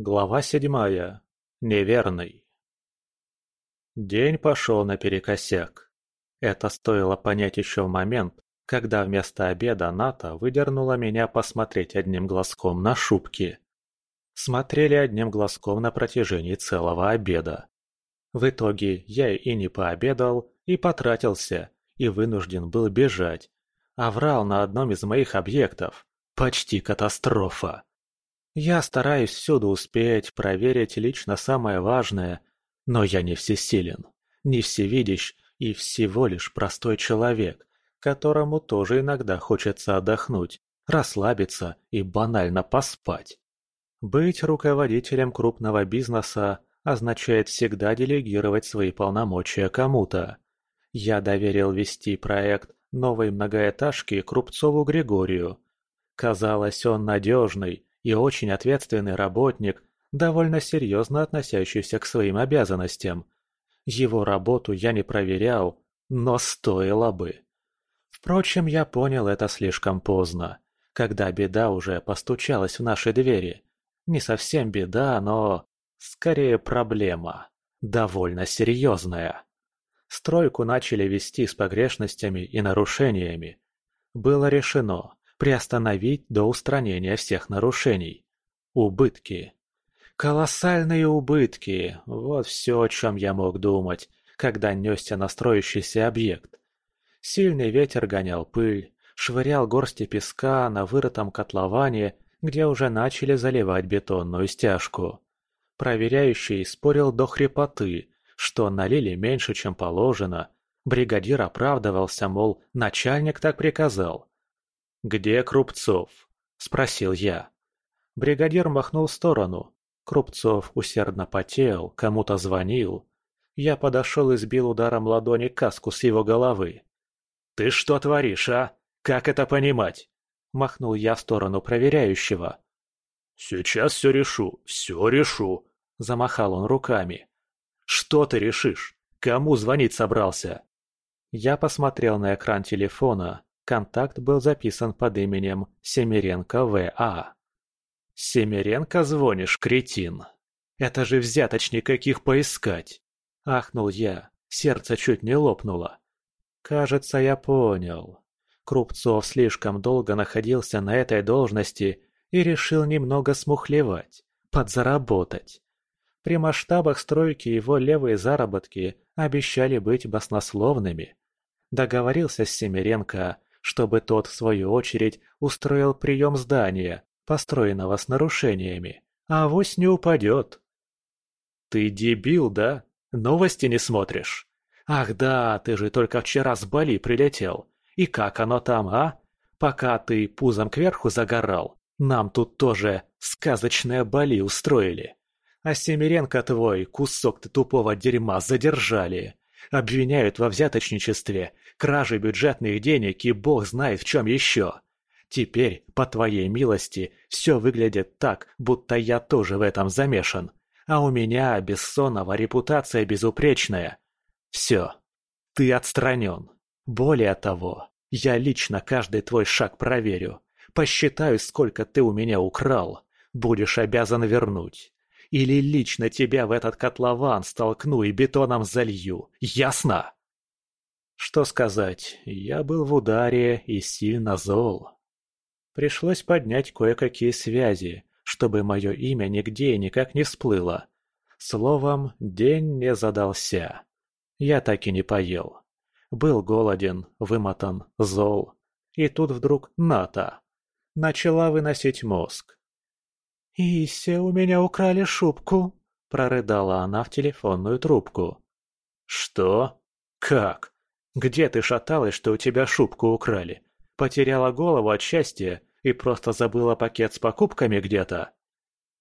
Глава седьмая. Неверный. День пошел наперекосяк. Это стоило понять еще в момент, когда вместо обеда Ната выдернула меня посмотреть одним глазком на шубки. Смотрели одним глазком на протяжении целого обеда. В итоге я и не пообедал, и потратился, и вынужден был бежать, а врал на одном из моих объектов. Почти катастрофа. Я стараюсь всюду успеть, проверить лично самое важное, но я не всесилен, не всевидящ и всего лишь простой человек, которому тоже иногда хочется отдохнуть, расслабиться и банально поспать. Быть руководителем крупного бизнеса означает всегда делегировать свои полномочия кому-то. Я доверил вести проект новой многоэтажки Крупцову Григорию. Казалось, он надежный, и очень ответственный работник, довольно серьезно относящийся к своим обязанностям. Его работу я не проверял, но стоило бы. Впрочем, я понял это слишком поздно, когда беда уже постучалась в наши двери. Не совсем беда, но скорее проблема. Довольно серьезная. Стройку начали вести с погрешностями и нарушениями. Было решено, приостановить до устранения всех нарушений. Убытки. Колоссальные убытки – вот все, о чем я мог думать, когда несся на строящийся объект. Сильный ветер гонял пыль, швырял горсти песка на вырытом котловане, где уже начали заливать бетонную стяжку. Проверяющий спорил до хрипоты, что налили меньше, чем положено. Бригадир оправдывался, мол, начальник так приказал. «Где Крупцов?» – спросил я. Бригадир махнул в сторону. Крупцов усердно потел, кому-то звонил. Я подошел и сбил ударом ладони каску с его головы. «Ты что творишь, а? Как это понимать?» – махнул я в сторону проверяющего. «Сейчас все решу, все решу», – замахал он руками. «Что ты решишь? Кому звонить собрался?» Я посмотрел на экран телефона, Контакт был записан под именем Семеренко В.А. «Семеренко звонишь, кретин? Это же взяточник каких поискать!» Ахнул я, сердце чуть не лопнуло. «Кажется, я понял. Крупцов слишком долго находился на этой должности и решил немного смухлевать, подзаработать. При масштабах стройки его левые заработки обещали быть баснословными. Договорился с Семеренко, чтобы тот, в свою очередь, устроил прием здания, построенного с нарушениями, а авось не упадет. «Ты дебил, да? Новости не смотришь? Ах да, ты же только вчера с Бали прилетел. И как оно там, а? Пока ты пузом кверху загорал, нам тут тоже сказочное Бали устроили. А Семеренко твой кусок ты тупого дерьма задержали. Обвиняют во взяточничестве, краже бюджетных денег и бог знает в чем еще. Теперь, по твоей милости, все выглядит так, будто я тоже в этом замешан. А у меня, Бессонова, репутация безупречная. Все. Ты отстранен. Более того, я лично каждый твой шаг проверю. Посчитаю, сколько ты у меня украл. Будешь обязан вернуть. Или лично тебя в этот котлован столкну и бетоном залью. Ясно? Что сказать, я был в ударе и сильно зол. Пришлось поднять кое-какие связи, чтобы мое имя нигде и никак не всплыло. Словом, день не задался. Я так и не поел. Был голоден, вымотан, зол. И тут вдруг Ната. Начала выносить мозг. «Ися, у меня украли шубку!» – прорыдала она в телефонную трубку. «Что? Как? Где ты шаталась, что у тебя шубку украли? Потеряла голову от счастья и просто забыла пакет с покупками где-то?»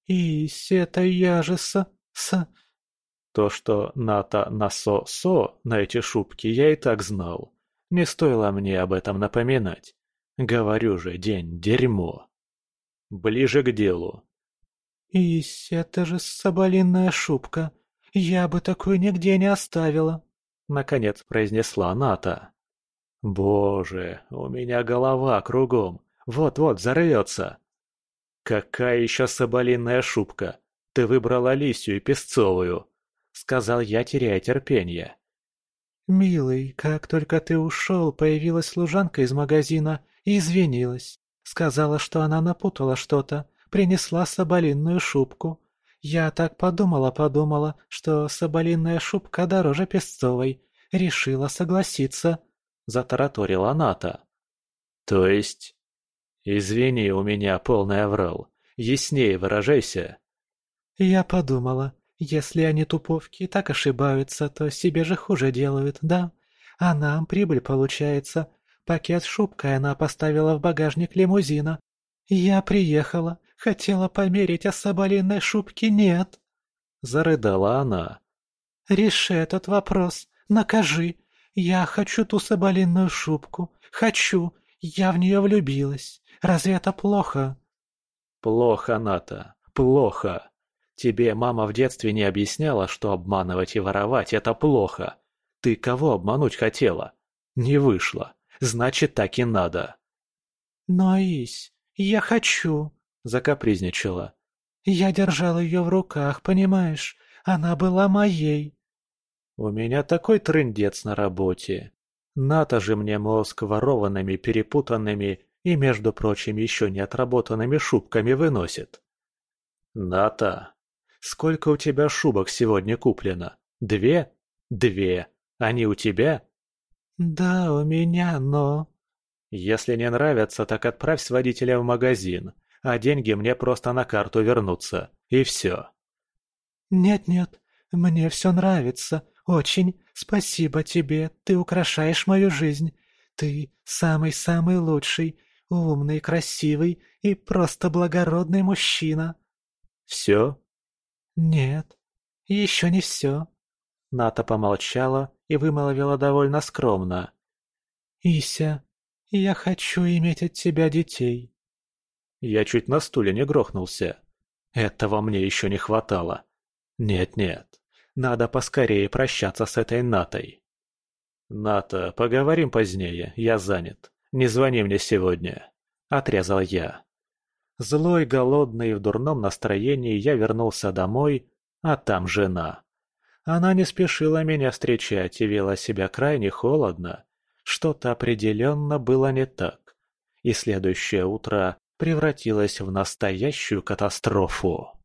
«Ися, это я же с... с...» То, что Ната насо-со на эти шубки, я и так знал. Не стоило мне об этом напоминать. Говорю же, день дерьмо. Ближе к делу. «Ись, это же соболиная шубка. Я бы такую нигде не оставила», — наконец произнесла Ната. «Боже, у меня голова кругом. Вот-вот взорвется». «Какая еще соболиная шубка? ты выбрал Алисию Песцовую», — сказал я, теряя терпение. «Милый, как только ты ушел, появилась служанка из магазина и извинилась. Сказала, что она напутала что-то, принесла соболинную шубку. Я так подумала-подумала, что соболинная шубка дороже песцовой. Решила согласиться», — затараторила Ната. «То есть...» «Извини, у меня полный оврал. Яснее выражайся». «Я подумала, если они туповки так ошибаются, то себе же хуже делают, да? А нам прибыль получается. Пакет с шубкой она поставила в багажник лимузина. Я приехала, хотела померить, а соболиной шубки нет». Зарыдала она. «Реши этот вопрос, накажи. Я хочу ту соболиную шубку. Хочу. Я в нее влюбилась. Разве это плохо?» «Плохо, Ната, плохо. Тебе мама в детстве не объясняла, что обманывать и воровать – это плохо. Ты кого обмануть хотела? Не вышло. Значит, так и надо». «Но, Ись, я хочу», – закапризничала. «Я держала ее в руках, понимаешь? Она была моей». «У меня такой трындец на работе. Ната же мне мозг ворованными, перепутанными и, между прочим, еще не отработанными шубками выносит. Ната, сколько у тебя шубок сегодня куплено? Две? Две. Они у тебя? Да, у меня, но... Если не нравятся, так отправь с водителя в магазин, а деньги мне просто на карту вернутся. И все. Нет-нет, мне все нравится. Очень. Спасибо тебе. Ты украшаешь мою жизнь. Ты самый-самый лучший, умный, красивый и просто благородный мужчина. Все? Нет, еще не все. Ната помолчала и вымолвила довольно скромно. «Ися, я хочу иметь от тебя детей». Я чуть на стуле не грохнулся. Этого мне еще не хватало. Нет-нет, надо поскорее прощаться с этой Натой. «Ната, поговорим позднее, я занят. Не звони мне сегодня», — отрезал я. Злой, голодный и в дурном настроении я вернулся домой, а там жена. Она не спешила меня встречать и вела себя крайне холодно. Что-то определенно было не так. И следующее утро превратилось в настоящую катастрофу.